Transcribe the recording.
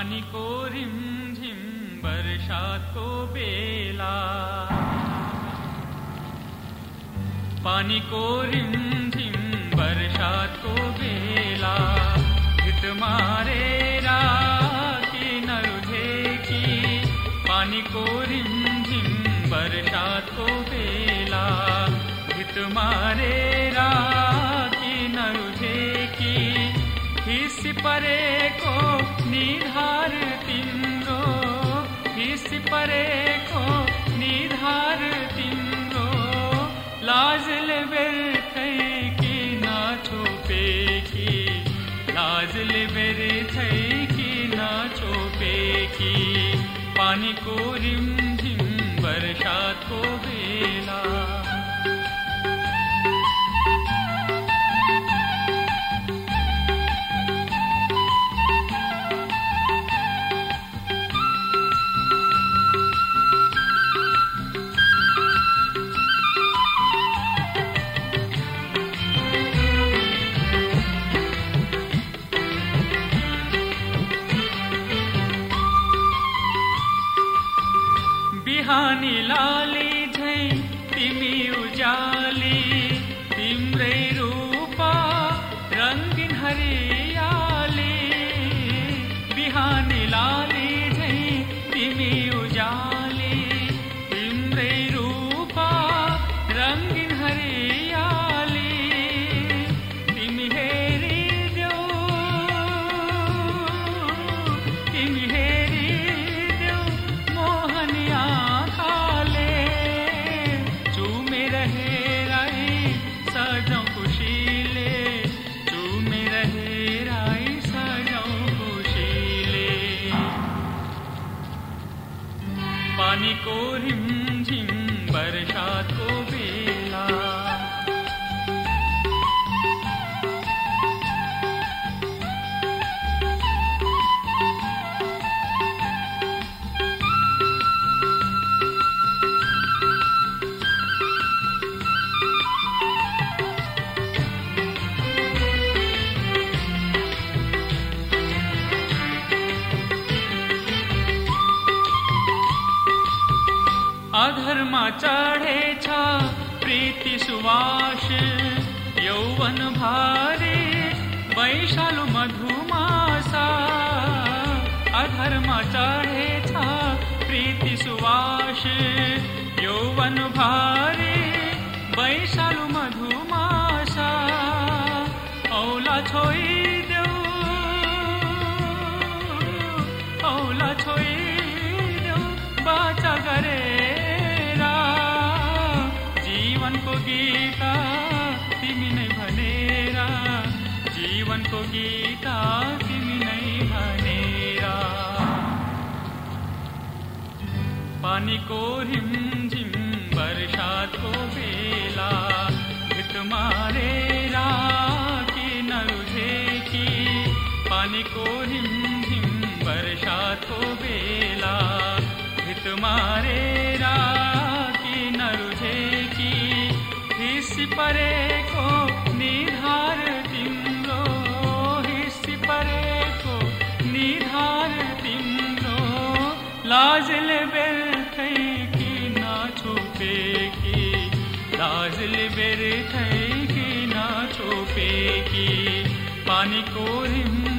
पानी को रिम झिम बरसात को बेला पानी को रिम झिम बरसात को बेला हित मारेरा नुझे की पानोरिं झिम् वर्षात् को बेला हित मारे रा हिस परेको निधार तिम्रो हिस परेको निधार तिम्रो लाजले व्यर्थै किन छोपेकी लाजले व्यर्थै किन छोपेकी पानीको रिमझिम वर्षाको बेला ஞானிலாலே अधर्मा चढेछ प्रीति सुवास, यौवन भारे, वैशालु मधुमासा। अधर्मा चढेछ प्रीति सुवास, यौवन भारे, वैशालु मधुमासा। औला छोइदेऊ गीता तिमी भनेर जीवनको गीता तिमी नै भनेर। पानीको रिमझिम बरसातको बेला भित मारेर किनहरू झेकी पानीको रिमझिम बरसातको बेला भित मारेर। हिस परेको निधार तिम्रो हिस परेको निधार तिम्रो लाजले व्यर्थै किन कि ना छोपे कि, पानी को रिम